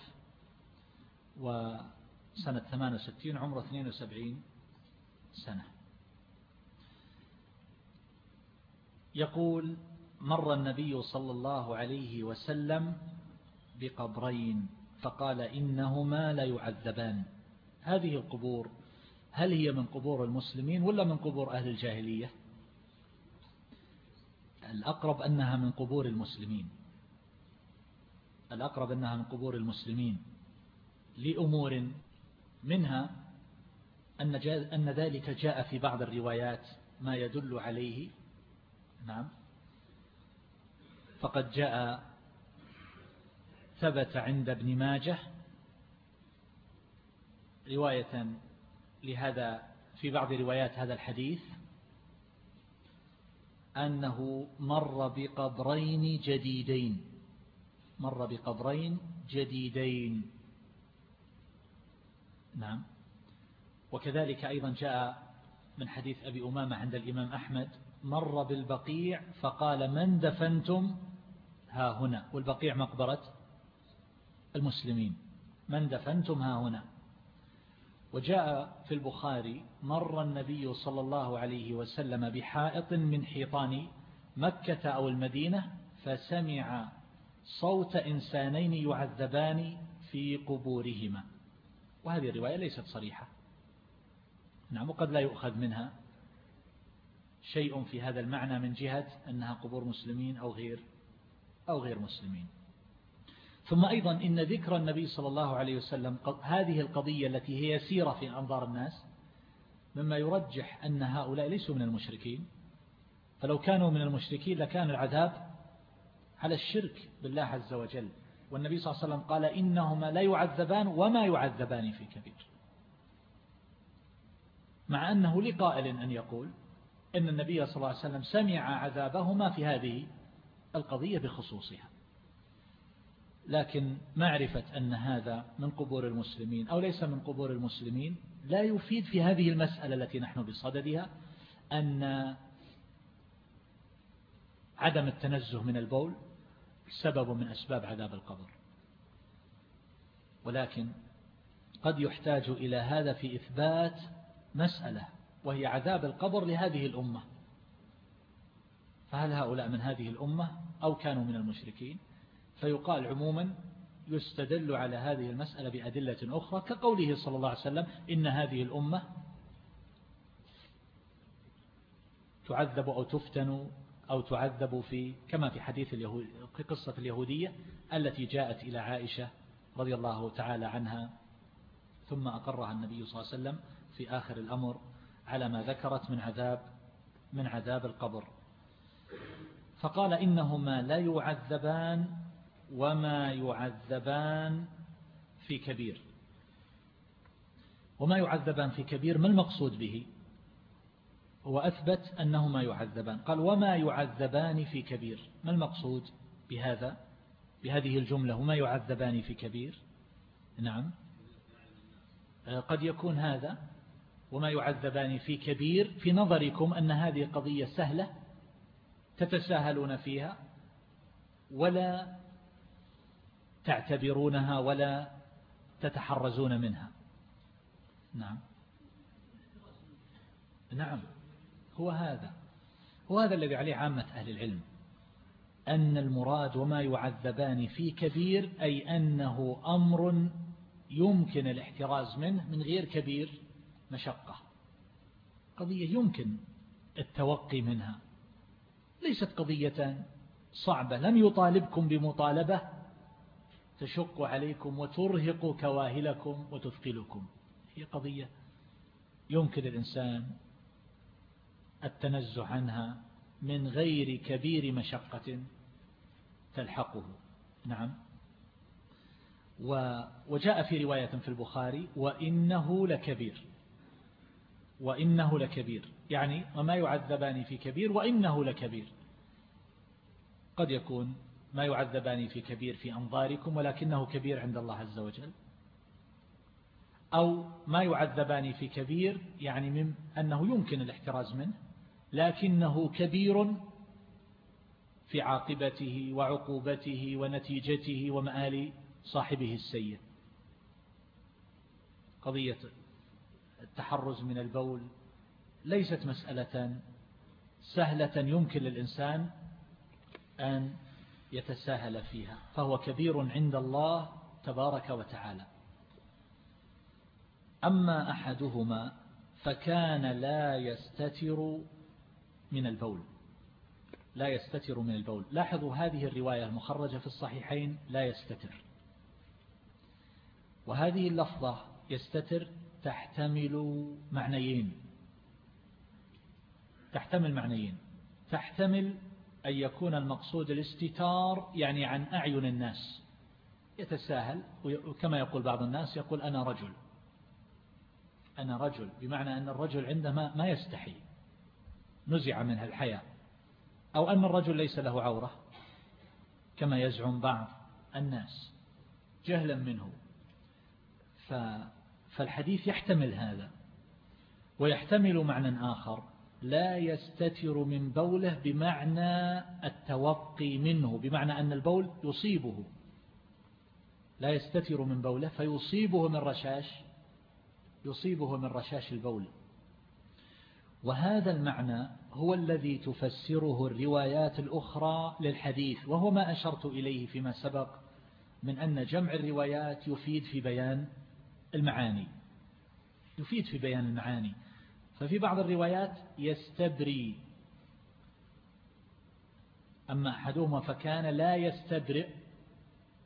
وسنة 68 عمره 72 سنة. يقول مر النبي صلى الله عليه وسلم بقبرين فقال إنهما لا يعذبان. هذه القبور هل هي من قبور المسلمين ولا من قبور أهل الجاهلية؟ الأقرب أنها من قبور المسلمين. الأقرب أنها من قبور المسلمين لأمور منها أن, أن ذلك جاء في بعض الروايات ما يدل عليه. نعم. فقد جاء ثبت عند ابن ماجه رواية لهذا في بعض روايات هذا الحديث أنه مر بقبرين جديدين مر بقبرين جديدين. نعم. وكذلك أيضا جاء من حديث أبي أمامة عند الإمام أحمد مر بالبقيع فقال من دفنتم؟ ها هنا والبقيع مقبرة المسلمين. من دفنتم ها هنا؟ وجاء في البخاري مر النبي صلى الله عليه وسلم بحائط من حيطان مكة أو المدينة فسمع صوت إنسانين يعذبان في قبورهما. وهذه الرواية ليست صريحة. نعم وقد لا يؤخذ منها شيء في هذا المعنى من جهة أنها قبور مسلمين أو غير. أو غير مسلمين. ثم أيضا إن ذكر النبي صلى الله عليه وسلم هذه القضية التي هي يسيرة في أنظار الناس مما يرجح أن هؤلاء ليسوا من المشركين. فلو كانوا من المشركين لكان العذاب على الشرك بالله عز وجل. والنبي صلى الله عليه وسلم قال إنهما لا يعذبان وما يعذبان في كبير. مع أنه لقائل أن يقول إن النبي صلى الله عليه وسلم سمع عذابهما في هذه القضية بخصوصها. لكن معرفة أن هذا من قبور المسلمين أو ليس من قبور المسلمين لا يفيد في هذه المسألة التي نحن بصددها أن عدم التنزه من البول سبب من أسباب عذاب القبر. ولكن قد يحتاج إلى هذا في إثبات مسألة وهي عذاب القبر لهذه الأمة. فهل هؤلاء من هذه الأمة أو كانوا من المشركين؟ فيقال عموما يستدل على هذه المسألة بأدلة أخرى كقوله صلى الله عليه وسلم إن هذه الأمة تعذب أو تفتن أو تعذب في كما في حديث اليهود قصة اليهودية التي جاءت إلى عائشة رضي الله تعالى عنها ثم أقرها النبي صلى الله عليه وسلم في آخر الأمر على ما ذكرت من عذاب من عذاب القبر. فقال إنهما لا يعذبان وما يعذبان في كبير. وما يعذبان في كبير ما المقصود به؟ هو أثبت أنهما يعذبان. قال وما يعذبان في كبير. ما المقصود بهذا؟ بهذه الجملة وما يعذبان في كبير؟ نعم. قد يكون هذا وما يعذبان في كبير في نظركم أن هذه قضية سهلة تتساهلون فيها ولا تعتبرونها ولا تتحرزون منها. نعم. نعم. هو هذا. هو هذا الذي عليه عامة أهل العلم. أن المراد وما يعذبان في كبير أي أنه أمر يمكن الاحتراز منه من غير كبير مشقة. قضية يمكن التوقي منها. ليست قضية صعبة. لم يطالبكم بمطالبة تشق عليكم وترهق كواهلكم وتثقلكم. هي قضية يمكن الإنسان التنزه عنها من غير كبير مشقة تلحقه. نعم. وجاء في رواية في البخاري وإنه لكبير. وإنه لكبير. يعني وما يعذبان في كبير وإنه لكبير. قد يكون ما يعذبان في كبير في أنظاركم ولكنه كبير عند الله عز وجل. أو ما يعذبان في كبير يعني من أنه يمكن الاحتراز منه لكنه كبير في عاقبته وعقوبته ونتيجته ومآل صاحبه السيء. قضية التحرز من البول ليست مسألة سهلة يمكن للإنسان أن يتساهل فيها فهو كبير عند الله تبارك وتعالى. أما أحدهما فكان لا يستتر من البول لا يستتر من البول. لاحظوا هذه الرواية المخرجة في الصحيحين لا يستتر. وهذه اللفظة يستتر تحتمل معنيين. تحتمل معنيين. تحتمل أن يكون المقصود الاستتار يعني عن أعين الناس. يتساهل وكما يقول بعض الناس يقول أنا رجل. أنا رجل بمعنى أن الرجل عندما ما يستحي. نزع منها الحياة. أو أن الرجل ليس له عورة كما يزعم بعض الناس. جهلا منه. فالحديث يحتمل هذا. ويحتمل معنى آخر. لا يستتر من بوله بمعنى التوقي منه بمعنى أن البول يصيبه. لا يستتر من بوله فيصيبه من رشاش يصيبه من رشاش البول. وهذا المعنى هو الذي تفسره الروايات الأخرى للحديث وهو ما أشرت إليه فيما سبق من أن جمع الروايات يفيد في بيان المعاني. يفيد في بيان المعاني. ففي بعض الروايات يستبري أما أحدهما فكان لا يستبرئ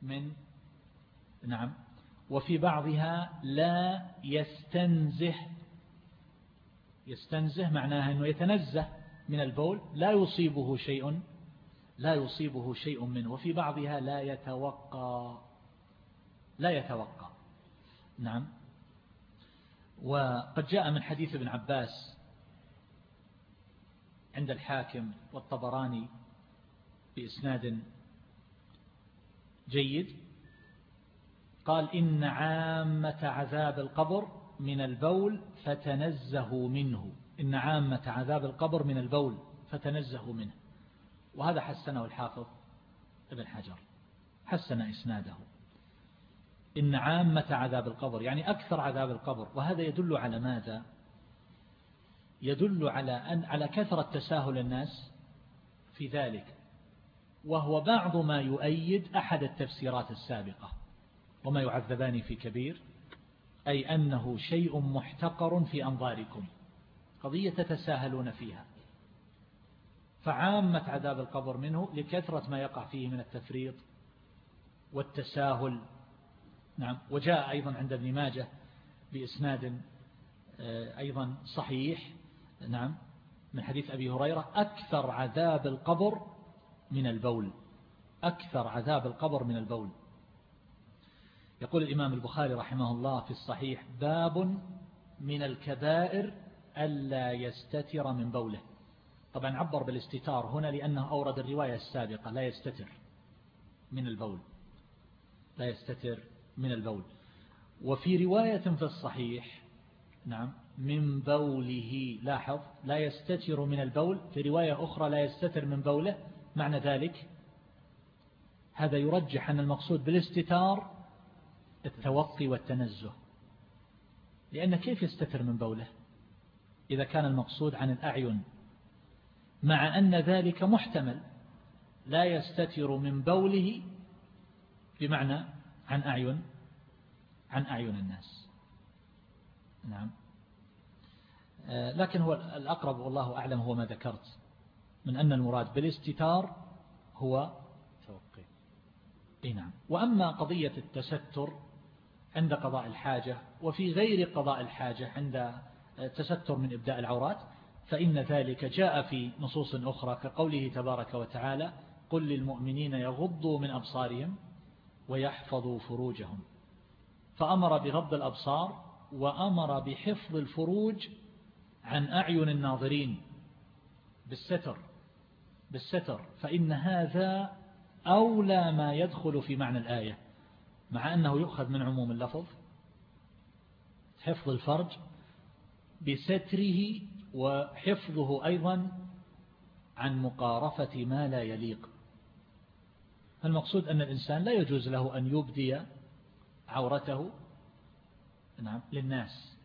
من نعم وفي بعضها لا يستنزه. يستنزه معناها أنه يتنزه من البول لا يصيبه شيء لا يصيبه شيء منه وفي بعضها لا يتوقى لا يتوقى. نعم. وقد جاء من حديث ابن عباس عند الحاكم والطبراني بإسناد جيد قال إن عامة عذاب القبر من البول فتنزهوا منه. إن عامة عذاب القبر من البول فتنزهوا منه. وهذا حسنه الحافظ ابن حجر حسن إسناده. إن عامة عذاب القبر يعني أكثر عذاب القبر. وهذا يدل على ماذا؟ يدل على أن على كثرة تساهل الناس في ذلك. وهو بعض ما يؤيد أحد التفسيرات السابقة. وما يعذبان في كبير أي أنه شيء محتقر في أنظاركم. قضية تتساهلون فيها. فعامة عذاب القبر منه لكثرة ما يقع فيه من التفريط والتساهل نعم. وجاء أيضا عند ابن ماجه بإسناد آه، أيضا صحيح نعم من حديث أبي هريرة أكثر عذاب القبر من البول. أكثر عذاب القبر من البول. يقول الإمام البخاري رحمه الله في الصحيح باب من الكبائر ألا يستتر من بوله. طبعا عبر بالاستتار هنا لأنه أورد الرواية السابقة لا يستتر من البول. لا يستتر من البول. وفي رواية في الصحيح نعم من بوله لاحظ لا يستتر من البول. في رواية أخرى لا يستتر من بوله معنى ذلك هذا يرجح أن المقصود بالاستتار التوقي والتنزه. لأن كيف يستتر من بوله؟ إذا كان المقصود عن الأعين. مع أن ذلك محتمل لا يستتر من بوله بمعنى عن أعين عن أعين الناس. نعم. آه، لكن هو الأقرب والله أعلم هو ما ذكرت من أن المراد بالاستتار هو توقي. إي نعم. وأما قضية التستر عند قضاء الحاجة وفي غير قضاء الحاجة عند التستر من إبداء العورات فإن ذلك جاء في نصوص أخرى كقوله تبارك وتعالى قل للمؤمنين يغضوا من أبصارهم ويحفظوا فروجهم. فأمر بغض الأبصار وأمر بحفظ الفروج عن أعين الناظرين. بالستر بالستر فإن هذا أولى ما يدخل في معنى الآية مع أنه يؤخذ من عموم اللفظ. حفظ الفرج بستره وحفظه أيضا عن مقارفة ما لا يليق. المقصود أن الإنسان لا يجوز له أن يبدي عورته نعم للناس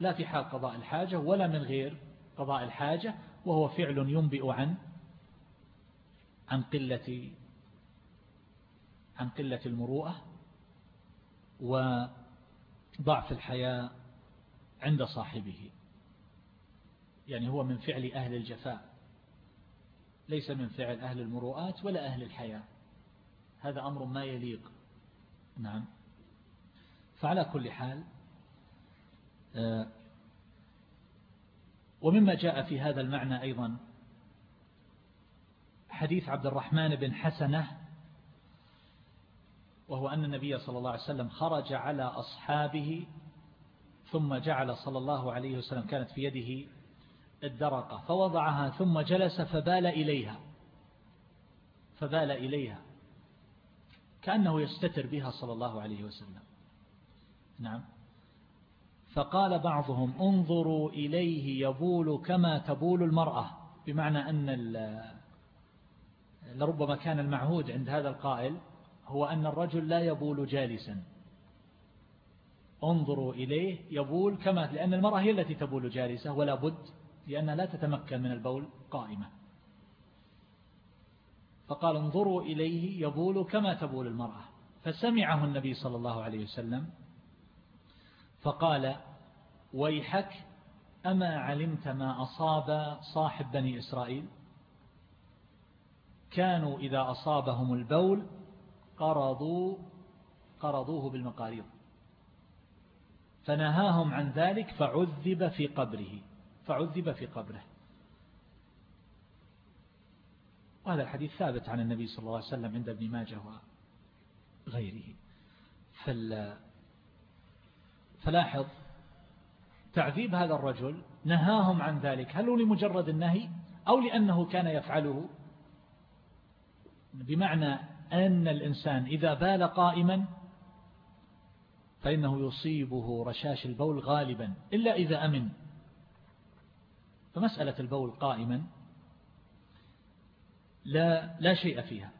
لا في حال قضاء الحاجة ولا من غير قضاء الحاجة وهو فعل ينبئ عن عن قلة عن قلة المروءة وضعف الحياء عند صاحبه. يعني هو من فعل أهل الجفاء ليس من فعل أهل المروءات ولا أهل الحياة. هذا أمر ما يليق. نعم. فعلى كل حال آه، ومما جاء في هذا المعنى أيضا حديث عبد الرحمن بن حسنة وهو أن النبي صلى الله عليه وسلم خرج على أصحابه ثم جعل صلى الله عليه وسلم كانت في يده الدرقة فوضعها ثم جلس فبال إليها. فبال إليها. كأنه يستتر بها صلى الله عليه وسلم. نعم. فقال بعضهم انظروا إليه يبول كما تبول المرأة بمعنى أن لربما كان المعهود عند هذا القائل هو أن الرجل لا يبول جالسا. انظروا إليه يبول كما لأن المرأة هي التي تبول جالسة ولا بد لأنها لا تتمكن من البول قائمة فقال انظروا إليه يبول كما تبول المرأة. فسمعه النبي صلى الله عليه وسلم فقال ويحك أما علمت ما أصاب صاحب بني إسرائيل؟ كانوا إذا أصابهم البول قرضوا قرضوه بالمقاريض. فنهاهم عن ذلك فعذب في قبره فعذب في قبره. وهذا الحديث ثابت عن النبي صلى الله عليه وسلم عند ابن ماجه وغيره. فال فلاحظ تعذيب هذا الرجل نهاهم عن ذلك. هل هو لمجرد النهي أو لأنه كان يفعله؟ بمعنى أن الإنسان إذا بال قائما فإنه يصيبه رشاش البول غالبا إلا إذا أمن. فمسألة البول قائما لا, لا شيء فيها.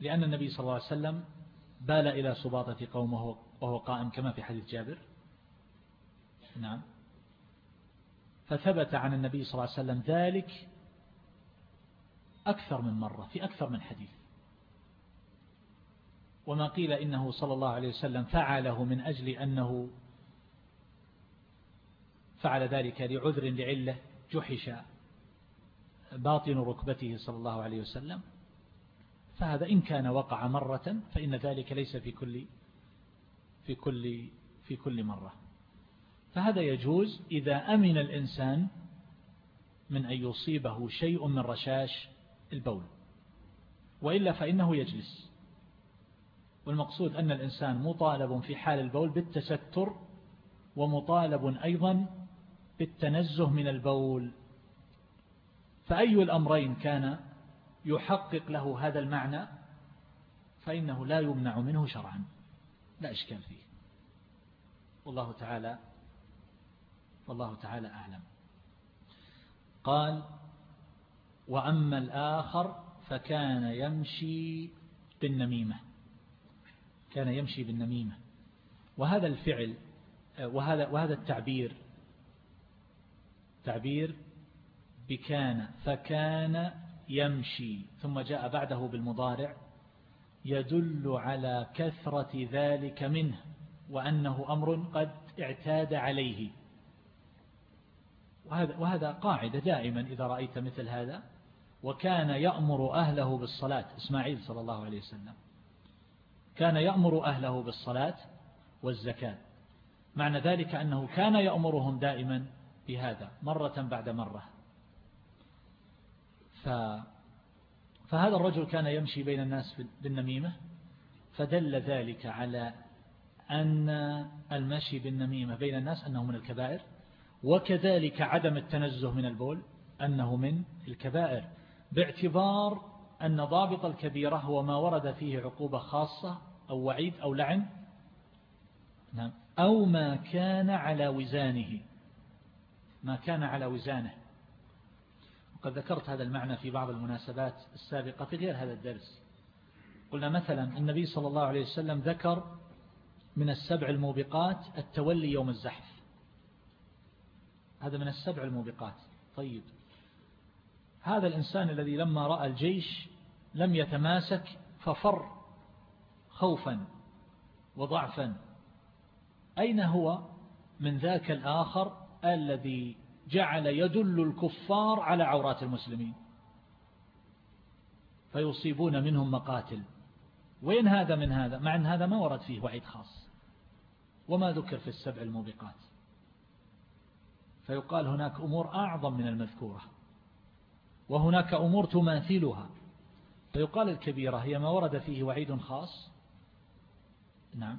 لأن النبي صلى الله عليه وسلم بال إلى سباطة قومه وهو قائم كما في حديث جابر. نعم. فثبت عن النبي صلى الله عليه وسلم ذلك أكثر من مرة في أكثر من حديث. وما قيل إنه صلى الله عليه وسلم فعله من أجل أنه فعل ذلك لعذر لعلة جحش باطن ركبته صلى الله عليه وسلم فهذا إن كان وقع مرة فإن ذلك ليس في كل في كل في كل مرة. فهذا يجوز إذا أمن الإنسان من أن يصيبه شيء من رشاش البول وإلا فإنه يجلس. والمقصود أن الإنسان مطالب في حال البول بالتستر ومطالب أيضا بالتنزه من البول. فأي الأمرين كان يحقق له هذا المعنى فإنه لا يمنع منه شرعا. لا إشكال فيه. والله تعالى والله تعالى أعلم. قال وأما الآخر فكان يمشي بالنميمة. كان يمشي بالنميمة. وهذا الفعل وهذا, وهذا التعبير تعبير بكان فكان يمشي ثم جاء بعده بالمضارع يدل على كثرة ذلك منه وأنه أمر قد اعتاد عليه. وهذا, وهذا قاعدة دائما إذا رأيت مثل هذا. وكان يأمر أهله بالصلاة إسماعيل صلى الله عليه وسلم. كان يأمر أهله بالصلاة والزكاة. معنى ذلك أنه كان يأمرهم دائما بهذا مرة بعد مرة. ف فهذا الرجل كان يمشي بين الناس بالنميمة فدل ذلك على أن المشي بالنميمة بين الناس أنه من الكبائر وكذلك عدم التنزه من البول أنه من الكبائر باعتبار أن ضابط الكبيرة هو ما ورد فيه عقوبة خاصة أو وعيد أو لعن نعم أو ما كان على وزانه ما كان على وزانه. وقد ذكرت هذا المعنى في بعض المناسبات السابقة في غير هذا الدرس. قلنا مثلا النبي صلى الله عليه وسلم ذكر من السبع الموبقات التولي يوم الزحف. هذا من السبع الموبقات. طيب. هذا الإنسان الذي لما رأى الجيش لم يتماسك ففر خوفا وضعفا. أين هو من ذاك الآخر الذي جعل يدل الكفار على عورات المسلمين. فيصيبون منهم مقاتل. وين هذا من هذا؟ مع أن هذا ما ورد فيه وعيد خاص. وما ذكر في السبع الموبقات. فيقال هناك أمور أعظم من المذكورة. وهناك أمور تماثلها. فيقال الكبيرة هي ما ورد فيه وعيد خاص. نعم.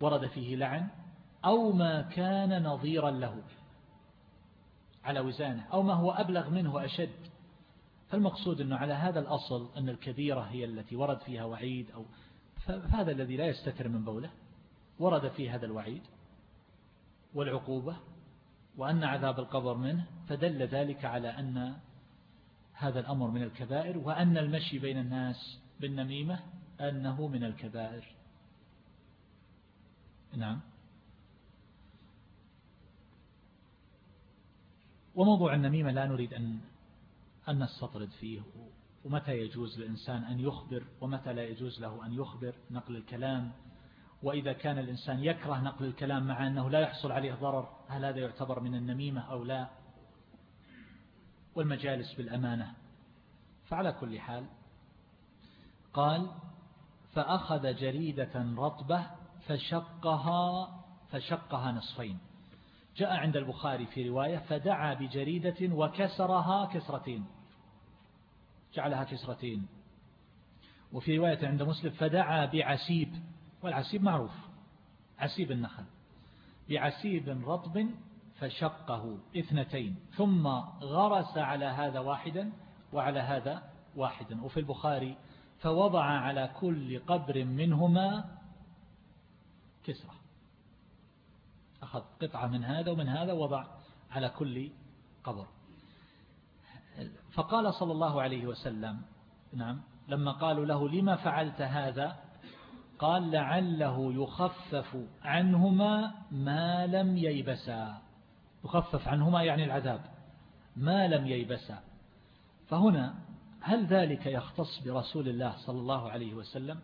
ورد فيه لعن. أو ما كان نظيرا له. على وزانه أو ما هو أبلغ منه وأشد فالمقصود أنه على هذا الأصل أن الكبيرة هي التي ورد فيها وعيد أو فهذا الذي لا يستتر من بوله. ورد فيه هذا الوعيد والعقوبة وأن عذاب القبر منه فدل ذلك على أن هذا الأمر من الكبائر وأن المشي بين الناس بالنميمة أنه من الكبائر. نعم. وموضوع النميمة لا نريد أن أن نستطرد فيه. ومتى يجوز للإنسان أن يخبر؟ ومتى لا يجوز له أن يخبر نقل الكلام؟ وإذا كان الإنسان يكره نقل الكلام مع أنه لا يحصل عليه ضرر هل هذا يعتبر من النميمة أو لا؟ والمجالس بالأمانة. فعلى كل حال قال فأخذ جريدة رطبة فشقها فشقها نصفين. جاء عند البخاري في رواية فدعا بجريدة وكسرها كسرتين. جعلها كسرتين. وفي رواية عند مسلم فدعا بعسيب. والعسيب معروف. عسيب النخل. بعسيب رطب فشقه اثنتين. ثم غرس على هذا واحدا وعلى هذا واحدا. وفي البخاري فوضع على كل قبر منهما كسرة. أخذ قطعة من هذا ومن هذا وضع على كل قبر. فقال صلى الله عليه وسلم نعم لما قالوا له لما فعلت هذا؟ قال لعله يخفف عنهما ما لم ييبسا. يخفف عنهما يعني العذاب. ما لم ييبسا. فهنا هل ذلك يختص برسول الله صلى الله عليه وسلم؟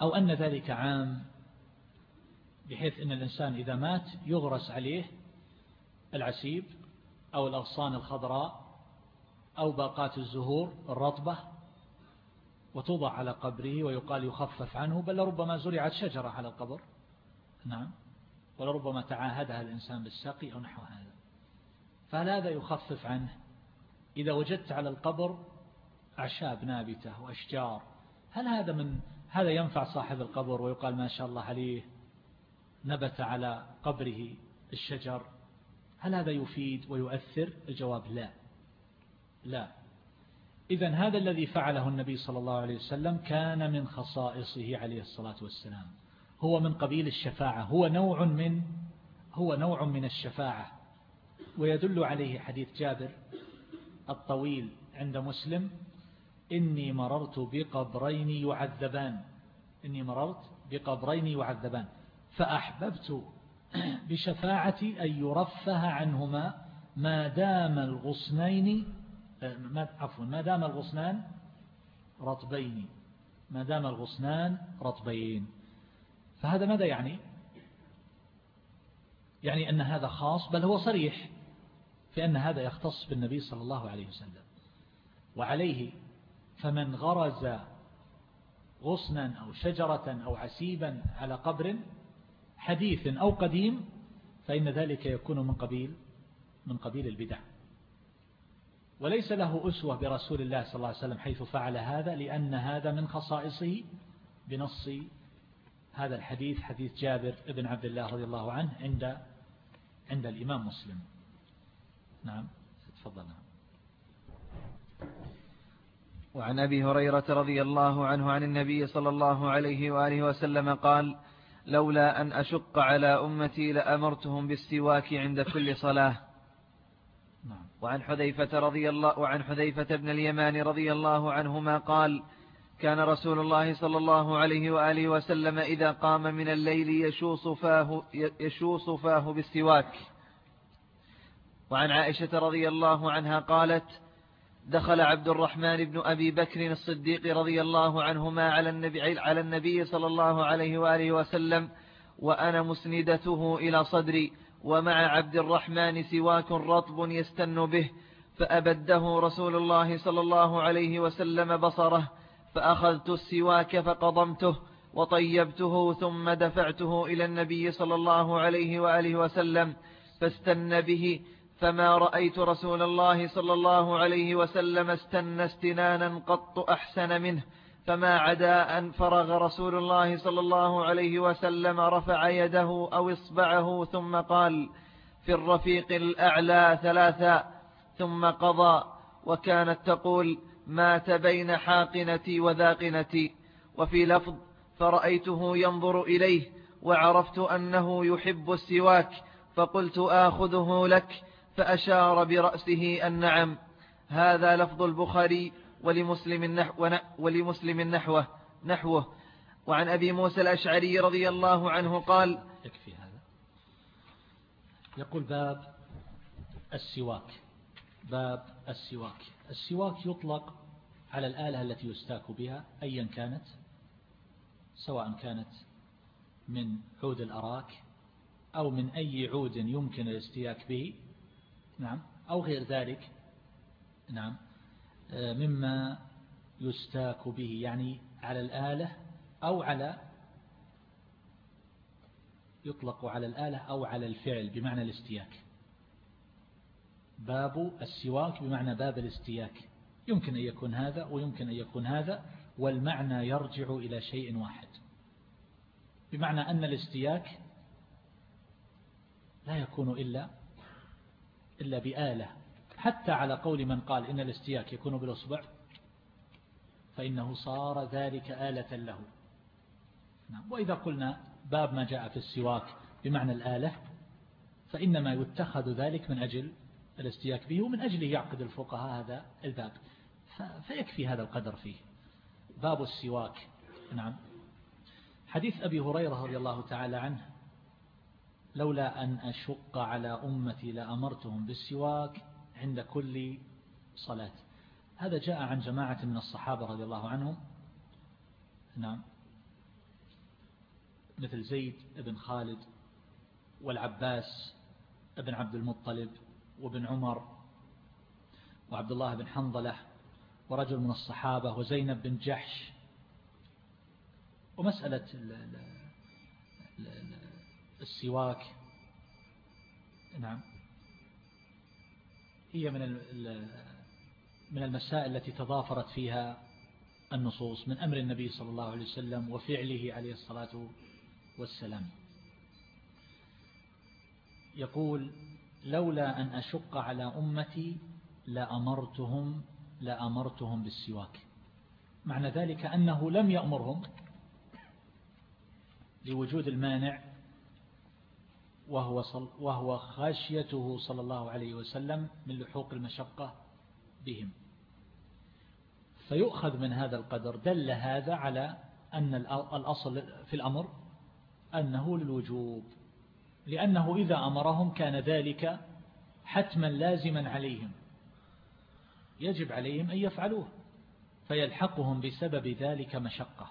أو أن ذلك عام؟ بحيث أن الإنسان إذا مات يغرس عليه العسيب أو الأغصان الخضراء أو باقات الزهور الرطبة وتوضع على قبره ويقال يخفف عنه بل ربما زرعت شجرة على القبر. نعم. ولربما تعاهدها الإنسان بالسقي أو نحو هذا. فهل هذا يخفف عنه؟ إذا وجدت على القبر أعشاب نابتة وأشجار هل هذا من هذا ينفع صاحب القبر ويقال ما شاء الله عليه؟ نبت على قبره الشجر. هل هذا يفيد ويؤثر؟ الجواب لا. لا. إذا هذا الذي فعله النبي صلى الله عليه وسلم كان من خصائصه عليه الصلاة والسلام. هو من قبيل الشفاعة. هو نوع من هو نوع من الشفاعة. ويدل عليه حديث جابر الطويل عند مسلم. إني مررت بقبرين يعذبان. إني مررت بقبرين يعذبان. فأحببت بشفاعتي أن يرفه عنهما ما دام الغصنين عفوا ما دام الغصنان رطبين. ما دام الغصنان رطبين. فهذا ماذا يعني؟ يعني أن هذا خاص بل هو صريح في أن هذا يختص بالنبي صلى الله عليه وسلم. وعليه فمن غرز غصنا أو شجرة أو عسيبا على قبر حديث أو قديم فإن ذلك يكون من قبيل من قبيل البدع. وليس له أسوة برسول الله صلى الله عليه وسلم حيث فعل هذا لأن هذا من خصائصه بنص هذا الحديث حديث جابر بن عبد الله رضي الله عنه عند عند الإمام مسلم. نعم تفضل. نعم وعن أبي هريرة رضي الله عنه عن النبي صلى الله عليه وآله وسلم قال لولا أن أشق على أمتي لأمرتهم بالسواك عند كل صلاة نعم. وعن حذيفة رضي الله وعن حذيفة بن اليمان رضي الله عنهما قال كان رسول الله صلى الله عليه وآله وسلم إذا قام من الليل يشوص فاه, يشوص فاه بالسواك وعن عائشة رضي الله عنها قالت دخل عبد الرحمن بن أبي بكر الصديق رضي الله عنهما على النبي, على النبي صلى الله عليه وآله وسلم وأنا مسندته إلى صدري ومع عبد الرحمن سواك رطب يستن به فأبده رسول الله صلى الله عليه وسلم بصره فأخذت السواك فقضمته وطيبته ثم دفعته إلى النبي صلى الله عليه وآله وسلم فاستن به فما رأيت رسول الله صلى الله عليه وسلم استن استنانا قط أحسن منه فما عدا أن فرغ رسول الله صلى الله عليه وسلم رفع يده أو إصبعه ثم قال في الرفيق الأعلى ثلاثا ثم قضى وكانت تقول مات بين حاقنتي وذاقنتي وفي لفظ فرأيته ينظر إليه وعرفت أنه يحب السواك فقلت آخذه لك فأشار برأسه النعم هذا لفظ البخاري ولمسلم نحو ولمسلم نحوه نحوه. وعن أبي موسى الأشعري رضي الله عنه قال يكفي هذا. يقول باب السواك باب السواك. السواك يطلق على الآلة التي يستاك بها أيا كانت سواء كانت من عود الأراك أو من أي عود يمكن الاستياك به. نعم. أو غير ذلك. نعم. آه، مما يستاك به يعني على الآلة أو على يطلق على الآلة أو على الفعل بمعنى الاستياك. باب السواك بمعنى باب الاستياك. يمكن أن يكون هذا ويمكن أن يكون هذا والمعنى يرجع إلى شيء واحد. بمعنى أن الاستياك لا يكون إلا إلا بآلة. حتى على قول من قال إن الاستياك يكون بالأصبع فإنه صار ذلك آلة له. نعم. وإذا قلنا باب ما جاء في السواك بمعنى الآلة فإنما يتخذ ذلك من أجل الاستياك به ومن أجله يعقد الفقهاء هذا الباب. فيكفي هذا القدر فيه. باب السواك. نعم. حديث أبي هريرة رضي الله تعالى عنه لولا أن أشق على أمتي لأمرتهم بالسواك عند كل صلاة. هذا جاء عن جماعة من الصحابة رضي الله عنهم. نعم. مثل زيد بن خالد والعباس بن عبد المطلب وابن عمر وعبد الله بن حنظلة ورجل من الصحابة وزينب بن جحش. ومسألة السواك. نعم. هي من من المسائل التي تضافرت فيها النصوص من أمر النبي صلى الله عليه وسلم وفعله عليه الصلاة والسلام. يقول لولا أن أشق على أمتي لأمرتهم لأمرتهم بالسواك. معنى ذلك أنه لم يأمرهم لوجود المانع وهو, صل وهو خاشيته صلى الله عليه وسلم من لحوق المشقة بهم. فيؤخذ من هذا القدر. دل هذا على أن الأصل في الأمر أنه للوجوب لأنه إذا أمرهم كان ذلك حتما لازما عليهم. يجب عليهم أن يفعلوه فيلحقهم بسبب ذلك مشقة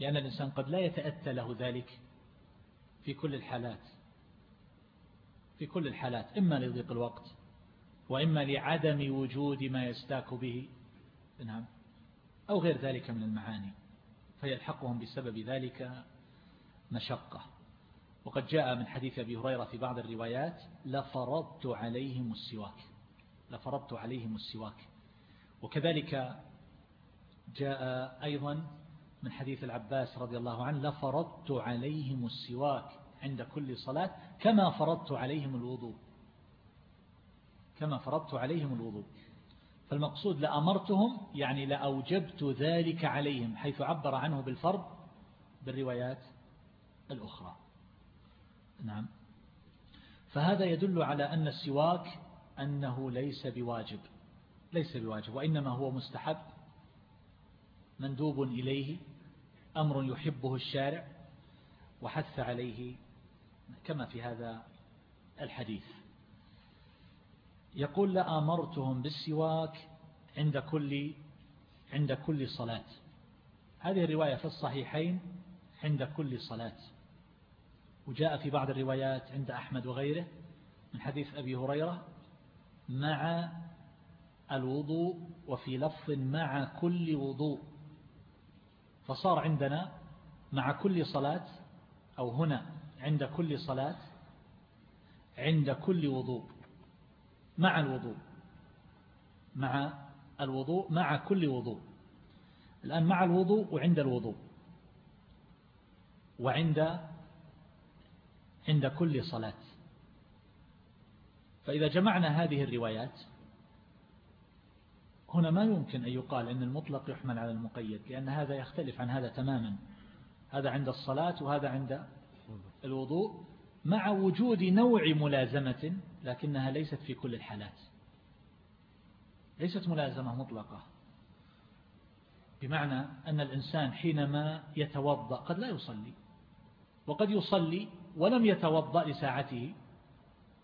لأن الإنسان قد لا يتأتى له ذلك في كل الحالات. في كل الحالات إما لضيق الوقت وإما لعدم وجود ما يستاك به نعم أو غير ذلك من المعاني فيلحقهم بسبب ذلك مشقة. وقد جاء من حديث أبي هريرة في بعض الروايات لفرضت عليهم السواك لفرضت عليهم السواك. وكذلك جاء أيضا من حديث العباس رضي الله عنه لفرضت عليهم السواك. عند كل صلاة كما فرضت عليهم الوضوء. كما فرضت عليهم الوضوء. فالمقصود لأمرتهم يعني لأوجبت ذلك عليهم حيث عبر عنه بالفرض بالروايات الأخرى. نعم. فهذا يدل على أن السواك أنه ليس بواجب ليس بواجب وإنما هو مستحب مندوب إليه أمر يحبه الشارع وحث عليه كما في هذا الحديث. يقول لأمرتهم بالسواك عند كل عند كل صلاة. هذه الرواية في الصحيحين عند كل صلاة. وجاء في بعض الروايات عند أحمد وغيره من حديث أبي هريرة مع الوضوء وفي لفظ مع كل وضوء. فصار عندنا مع كل صلاة أو هنا عند كل صلاة عند كل وضوء مع الوضوء مع الوضوء مع كل وضوء. الآن مع الوضوء وعند الوضوء وعند عند كل صلاة. فإذا جمعنا هذه الروايات هنا ما يمكن أن يقال أن المطلق يحمل على المقيد لأن هذا يختلف عن هذا تماما. هذا عند الصلاة وهذا عند الوضوء مع وجود نوع ملازمة لكنها ليست في كل الحالات. ليست ملازمة مطلقة. بمعنى أن الإنسان حينما يتوضأ قد لا يصلي وقد يصلي ولم يتوضأ لساعته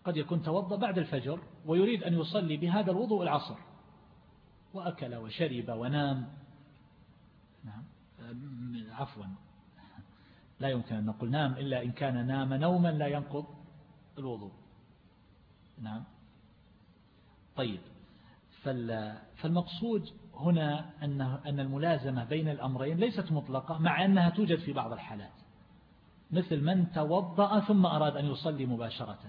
قد يكون توضأ بعد الفجر ويريد أن يصلي بهذا الوضوء العصر وأكل وشرب ونام. نعم. عفوا. لا يمكن أن نقول نام إلا إن كان نام نوما لا ينقض الوضوء. نعم. طيب. فالمقصود هنا أن الملازمة بين الأمرين ليست مطلقة مع أنها توجد في بعض الحالات. مثل من توضأ ثم أراد أن يصلي مباشرة.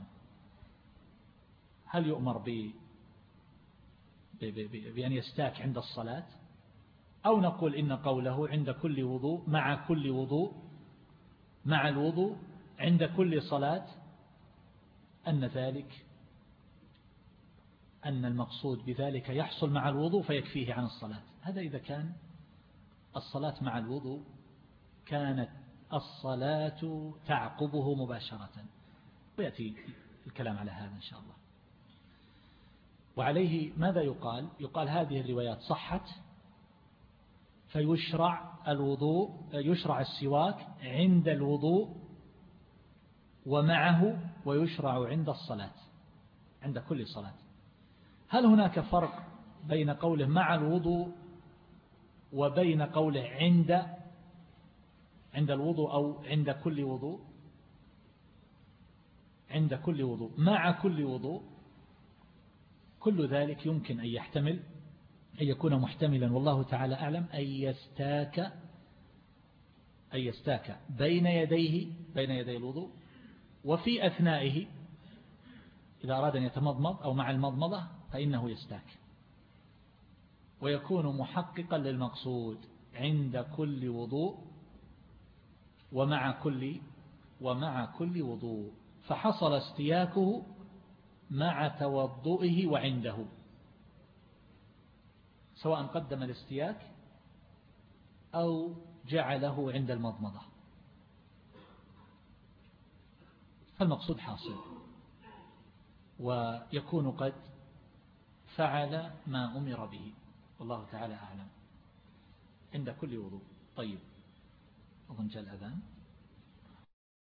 هل يؤمر ب بأن يستاك عند الصلاة؟ أو نقول إن قوله عند كل وضوء مع كل وضوء مع الوضوء عند كل صلاة أن ذلك أن المقصود بذلك يحصل مع الوضوء فيكفيه عن الصلاة. هذا إذا كان الصلاة مع الوضوء كانت الصلاة تعقبه مباشرة. ويأتي الكلام على هذا إن شاء الله. وعليه ماذا يقال؟ يقال هذه الروايات صحت فيشرع الوضوء يشرع السواك عند الوضوء ومعه ويشرع عند الصلاة عند كل صلاة. هل هناك فرق بين قوله مع الوضوء وبين قوله عند عند الوضوء أو عند كل وضوء؟ عند كل وضوء. مع كل وضوء كل ذلك يمكن أن يحتمل أن يكون محتملا والله تعالى أعلم أن يستاك أن يستاك بين يديه بين يدي الوضوء وفي أثنائه إذا أراد أن يتمضمض أو مع المضمضة فإنه يستاك. ويكون محققا للمقصود عند كل وضوء ومع كل ومع كل وضوء. فحصل استياكه مع توضئه وعنده. سواء قدم الاستياك أو جعله عند المضمضة. فالمقصود حاصل. ويكون قد فعل ما أمر به. والله تعالى أعلم. عند كل وضوء. طيب. أظن جاء الأذان.